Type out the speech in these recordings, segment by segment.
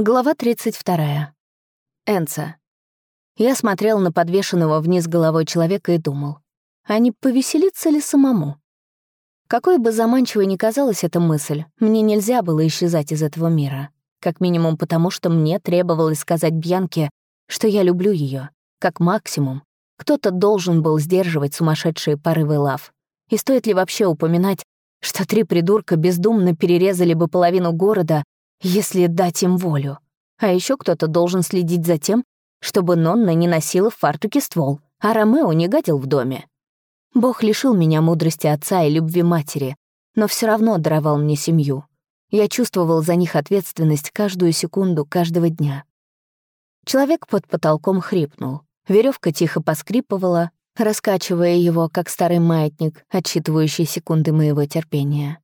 Глава 32. Энца. Я смотрел на подвешенного вниз головой человека и думал, а не повеселиться ли самому? Какой бы заманчивой ни казалась эта мысль, мне нельзя было исчезать из этого мира. Как минимум потому, что мне требовалось сказать Бьянке, что я люблю ее. Как максимум, кто-то должен был сдерживать сумасшедшие порывы лав. И стоит ли вообще упоминать, что три придурка бездумно перерезали бы половину города, если дать им волю. А еще кто-то должен следить за тем, чтобы Нонна не носила в фартуке ствол, а Ромео не гадил в доме. Бог лишил меня мудрости отца и любви матери, но все равно даровал мне семью. Я чувствовал за них ответственность каждую секунду каждого дня. Человек под потолком хрипнул. Веревка тихо поскрипывала, раскачивая его, как старый маятник, отсчитывающий секунды моего терпения.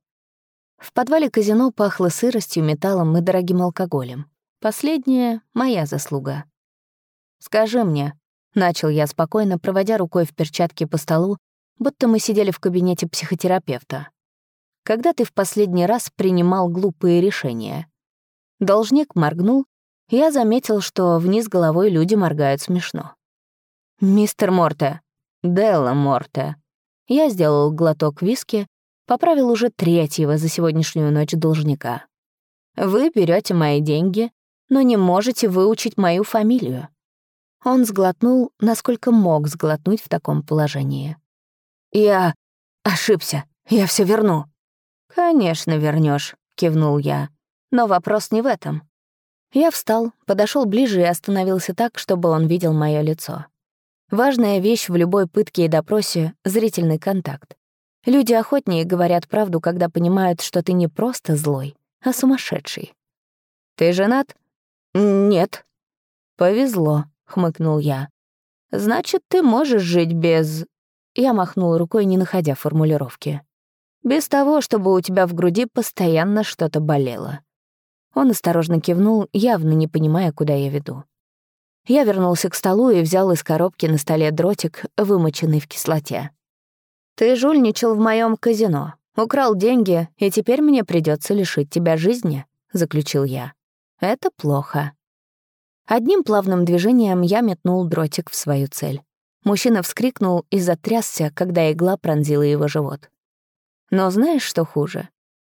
В подвале казино пахло сыростью, металлом и дорогим алкоголем. Последняя — моя заслуга. «Скажи мне», — начал я спокойно, проводя рукой в перчатке по столу, будто мы сидели в кабинете психотерапевта. «Когда ты в последний раз принимал глупые решения?» Должник моргнул, я заметил, что вниз головой люди моргают смешно. «Мистер Морте», «Делла Морте». Я сделал глоток виски, поправил уже третьего за сегодняшнюю ночь должника. Вы берете мои деньги, но не можете выучить мою фамилию. Он сглотнул, насколько мог сглотнуть в таком положении. Я ошибся, я все верну. Конечно, вернешь, кивнул я. Но вопрос не в этом. Я встал, подошел ближе и остановился так, чтобы он видел мое лицо. Важная вещь в любой пытке и допросе — зрительный контакт. Люди охотнее говорят правду, когда понимают, что ты не просто злой, а сумасшедший. «Ты женат?» «Нет». «Повезло», — хмыкнул я. «Значит, ты можешь жить без...» Я махнул рукой, не находя формулировки. «Без того, чтобы у тебя в груди постоянно что-то болело». Он осторожно кивнул, явно не понимая, куда я веду. Я вернулся к столу и взял из коробки на столе дротик, вымоченный в кислоте. Ты жульничал в моем казино, украл деньги, и теперь мне придется лишить тебя жизни», — заключил я. «Это плохо». Одним плавным движением я метнул дротик в свою цель. Мужчина вскрикнул и затрясся, когда игла пронзила его живот. Но знаешь, что хуже?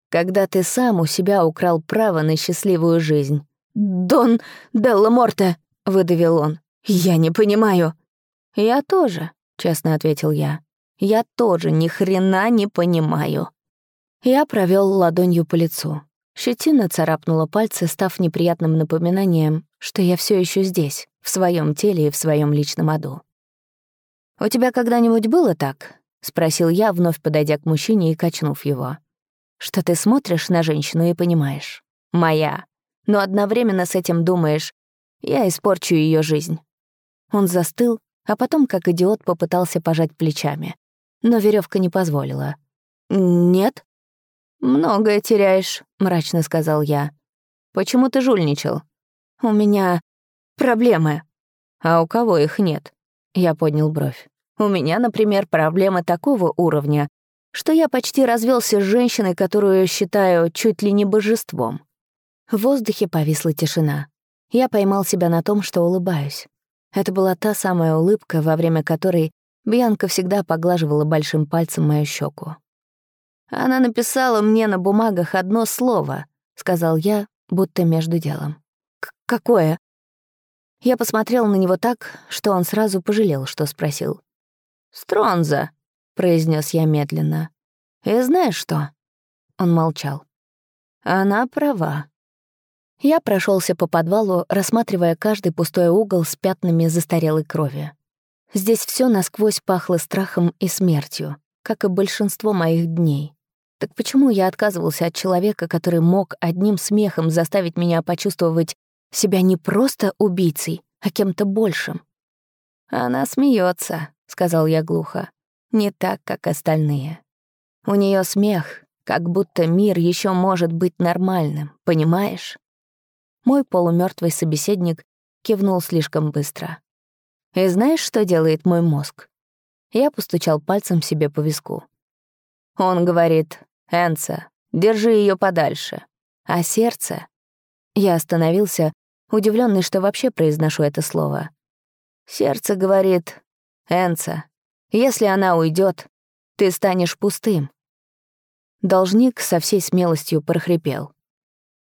Когда ты сам у себя украл право на счастливую жизнь. «Дон Делла Морте!» — выдавил он. «Я не понимаю». «Я тоже», — честно ответил я. Я тоже ни хрена не понимаю. Я провел ладонью по лицу. Щетина царапнула пальцы, став неприятным напоминанием, что я все еще здесь, в своем теле и в своем личном аду. «У тебя когда-нибудь было так?» — спросил я, вновь подойдя к мужчине и качнув его. «Что ты смотришь на женщину и понимаешь? Моя. Но одновременно с этим думаешь, я испорчу ее жизнь». Он застыл, а потом, как идиот, попытался пожать плечами но веревка не позволила. «Нет?» «Многое теряешь», — мрачно сказал я. «Почему ты жульничал?» «У меня проблемы». «А у кого их нет?» Я поднял бровь. «У меня, например, проблемы такого уровня, что я почти развелся с женщиной, которую считаю чуть ли не божеством». В воздухе повисла тишина. Я поймал себя на том, что улыбаюсь. Это была та самая улыбка, во время которой Бьянка всегда поглаживала большим пальцем мою щеку. «Она написала мне на бумагах одно слово», — сказал я, будто между делом. «Какое?» Я посмотрел на него так, что он сразу пожалел, что спросил. «Стронза», — произнес я медленно. «И знаешь что?» Он молчал. «Она права». Я прошелся по подвалу, рассматривая каждый пустой угол с пятнами застарелой крови. Здесь все насквозь пахло страхом и смертью, как и большинство моих дней. Так почему я отказывался от человека, который мог одним смехом заставить меня почувствовать себя не просто убийцей, а кем-то большим? «Она смеется, сказал я глухо. «Не так, как остальные. У нее смех, как будто мир еще может быть нормальным, понимаешь?» Мой полумертвый собеседник кивнул слишком быстро. И знаешь, что делает мой мозг? Я постучал пальцем себе по виску. Он говорит, «Энца, держи ее подальше». А сердце? Я остановился, удивленный, что вообще произношу это слово. Сердце говорит, Энца, если она уйдет, ты станешь пустым. Должник со всей смелостью прохрипел.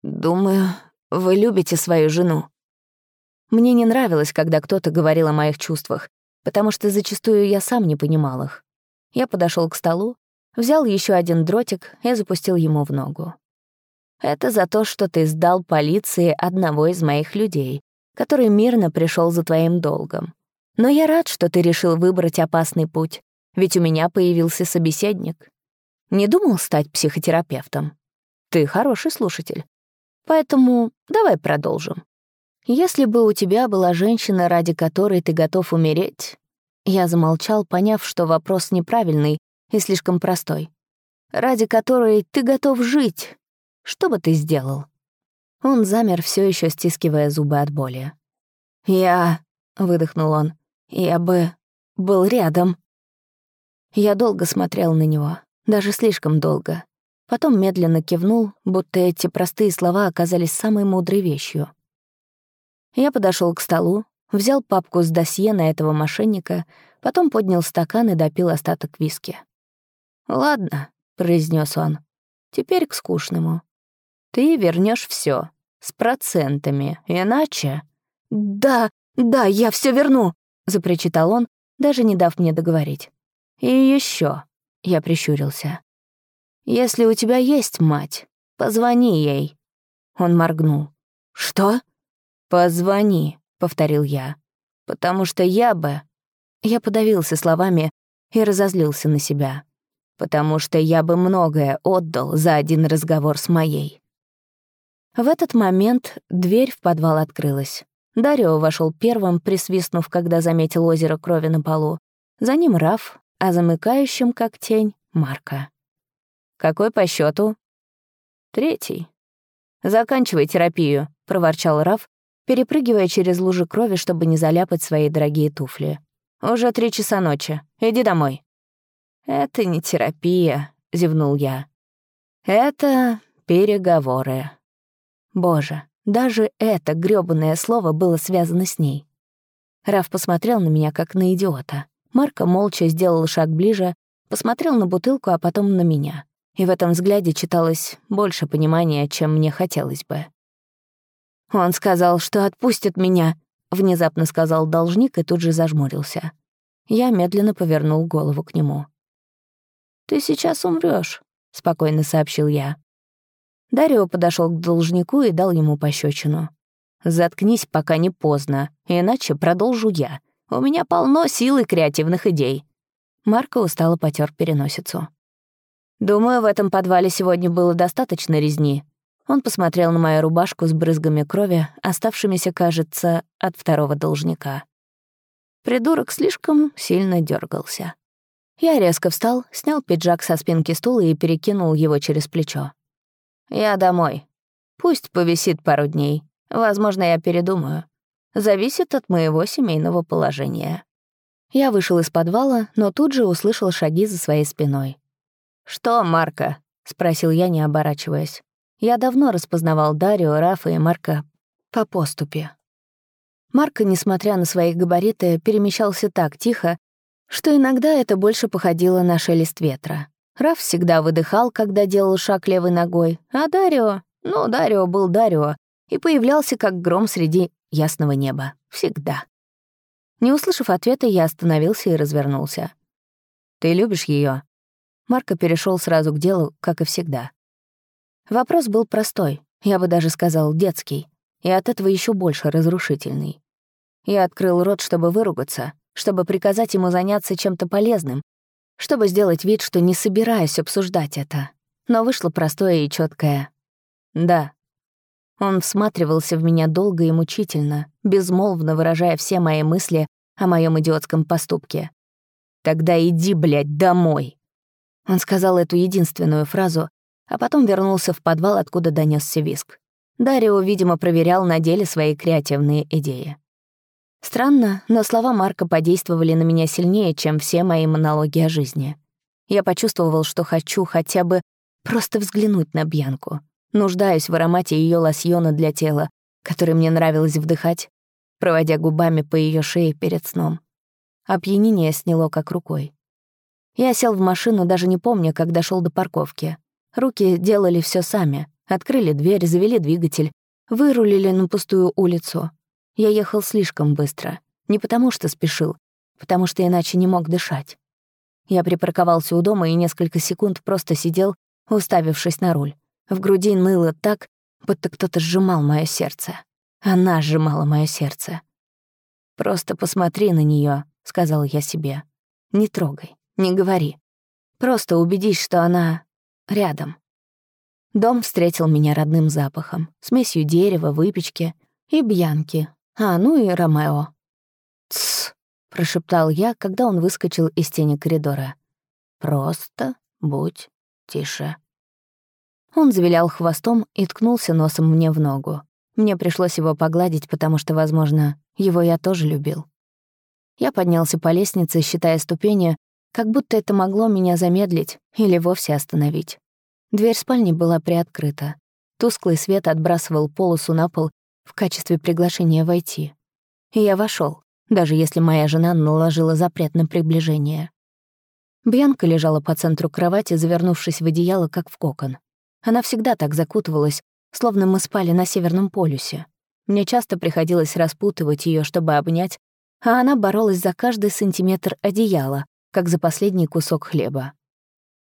«Думаю, вы любите свою жену». Мне не нравилось, когда кто-то говорил о моих чувствах, потому что зачастую я сам не понимал их. Я подошел к столу, взял еще один дротик и запустил ему в ногу. «Это за то, что ты сдал полиции одного из моих людей, который мирно пришел за твоим долгом. Но я рад, что ты решил выбрать опасный путь, ведь у меня появился собеседник. Не думал стать психотерапевтом? Ты хороший слушатель. Поэтому давай продолжим. Если бы у тебя была женщина, ради которой ты готов умереть... Я замолчал, поняв, что вопрос неправильный и слишком простой. Ради которой ты готов жить. Что бы ты сделал? Он замер, все еще стискивая зубы от боли. «Я...» — выдохнул он. Я бы был рядом. Я долго смотрел на него, даже слишком долго. Потом медленно кивнул, будто эти простые слова оказались самой мудрой вещью. Я подошел к столу, взял папку с досье на этого мошенника, потом поднял стакан и допил остаток виски. «Ладно», — произнес он, — «теперь к скучному. Ты вернешь все с процентами, иначе...» «Да, да, я все верну», запричитал он, даже не дав мне договорить. «И еще, я прищурился. «Если у тебя есть мать, позвони ей». Он моргнул. «Что?» «Позвони», — повторил я. «Потому что я бы...» Я подавился словами и разозлился на себя. «Потому что я бы многое отдал за один разговор с моей». В этот момент дверь в подвал открылась. Дарио вошел первым, присвистнув, когда заметил озеро крови на полу. За ним Раф, а замыкающим, как тень, Марка. «Какой по счету? «Третий». «Заканчивай терапию», — проворчал Раф, перепрыгивая через лужи крови, чтобы не заляпать свои дорогие туфли. «Уже три часа ночи. Иди домой». «Это не терапия», — зевнул я. «Это переговоры». Боже, даже это грёбаное слово было связано с ней. Раф посмотрел на меня, как на идиота. Марко молча сделал шаг ближе, посмотрел на бутылку, а потом на меня. И в этом взгляде читалось больше понимания, чем мне хотелось бы. «Он сказал, что отпустит меня», — внезапно сказал должник и тут же зажмурился. Я медленно повернул голову к нему. «Ты сейчас умрёшь», — спокойно сообщил я. Дарио подошел к должнику и дал ему пощечину. «Заткнись, пока не поздно, иначе продолжу я. У меня полно сил и креативных идей». Марко устало потер переносицу. «Думаю, в этом подвале сегодня было достаточно резни». Он посмотрел на мою рубашку с брызгами крови, оставшимися, кажется, от второго должника. Придурок слишком сильно дергался. Я резко встал, снял пиджак со спинки стула и перекинул его через плечо. Я домой. Пусть повисит пару дней. Возможно, я передумаю. Зависит от моего семейного положения. Я вышел из подвала, но тут же услышал шаги за своей спиной. «Что, Марка?» — спросил я, не оборачиваясь. Я давно распознавал Дарио, Рафа и Марка по поступе. Марка, несмотря на свои габариты, перемещался так тихо, что иногда это больше походило на шелест ветра. Раф всегда выдыхал, когда делал шаг левой ногой, а Дарио... Ну, Дарио был Дарио и появлялся как гром среди ясного неба. Всегда. Не услышав ответа, я остановился и развернулся. «Ты любишь ее? Марко перешел сразу к делу, как и всегда. Вопрос был простой, я бы даже сказал детский, и от этого еще больше разрушительный. Я открыл рот, чтобы выругаться, чтобы приказать ему заняться чем-то полезным, чтобы сделать вид, что не собираюсь обсуждать это. Но вышло простое и четкое. «Да». Он всматривался в меня долго и мучительно, безмолвно выражая все мои мысли о моем идиотском поступке. «Тогда иди, блядь, домой!» Он сказал эту единственную фразу, а потом вернулся в подвал, откуда донесся виск. Дарио, видимо, проверял на деле свои креативные идеи. Странно, но слова Марка подействовали на меня сильнее, чем все мои монологи о жизни. Я почувствовал, что хочу хотя бы просто взглянуть на Бьянку, Нуждаюсь в аромате ее лосьона для тела, который мне нравилось вдыхать, проводя губами по ее шее перед сном. Опьянение сняло как рукой. Я сел в машину, даже не помня, как дошел до парковки. Руки делали все сами. Открыли дверь, завели двигатель, вырулили на пустую улицу. Я ехал слишком быстро. Не потому что спешил, потому что иначе не мог дышать. Я припарковался у дома и несколько секунд просто сидел, уставившись на руль. В груди ныло так, будто кто-то сжимал мое сердце. Она сжимала мое сердце. «Просто посмотри на нее, сказал я себе. «Не трогай, не говори. Просто убедись, что она рядом». Дом встретил меня родным запахом, смесью дерева, выпечки и бьянки, а, ну и Ромео. «Тссс», — прошептал я, когда он выскочил из тени коридора. «Просто будь тише». Он завилял хвостом и ткнулся носом мне в ногу. Мне пришлось его погладить, потому что, возможно, его я тоже любил. Я поднялся по лестнице, считая ступени, как будто это могло меня замедлить или вовсе остановить. Дверь спальни была приоткрыта. Тусклый свет отбрасывал полосу на пол в качестве приглашения войти. И я вошел, даже если моя жена наложила запрет на приближение. Бьянка лежала по центру кровати, завернувшись в одеяло, как в кокон. Она всегда так закутывалась, словно мы спали на Северном полюсе. Мне часто приходилось распутывать ее, чтобы обнять, а она боролась за каждый сантиметр одеяла, как за последний кусок хлеба.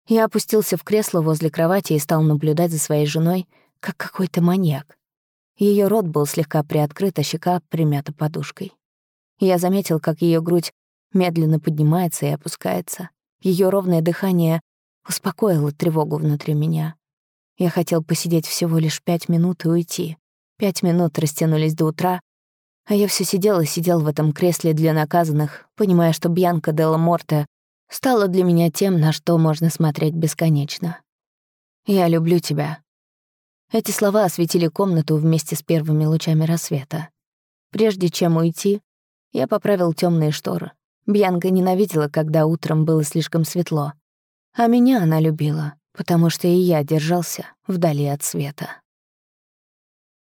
Я опустился в кресло возле кровати и стал наблюдать за своей женой, как какой-то маньяк. Ее рот был слегка приоткрыт, а щека примята подушкой. Я заметил, как ее грудь медленно поднимается и опускается. Ее ровное дыхание успокоило тревогу внутри меня. Я хотел посидеть всего лишь пять минут и уйти. Пять минут растянулись до утра, а я все сидел и сидел в этом кресле для наказанных, понимая, что Бьянка Делла Морте стала для меня тем, на что можно смотреть бесконечно. «Я люблю тебя». Эти слова осветили комнату вместе с первыми лучами рассвета. Прежде чем уйти, я поправил темные шторы. Бьянка ненавидела, когда утром было слишком светло. А меня она любила потому что и я держался вдали от света.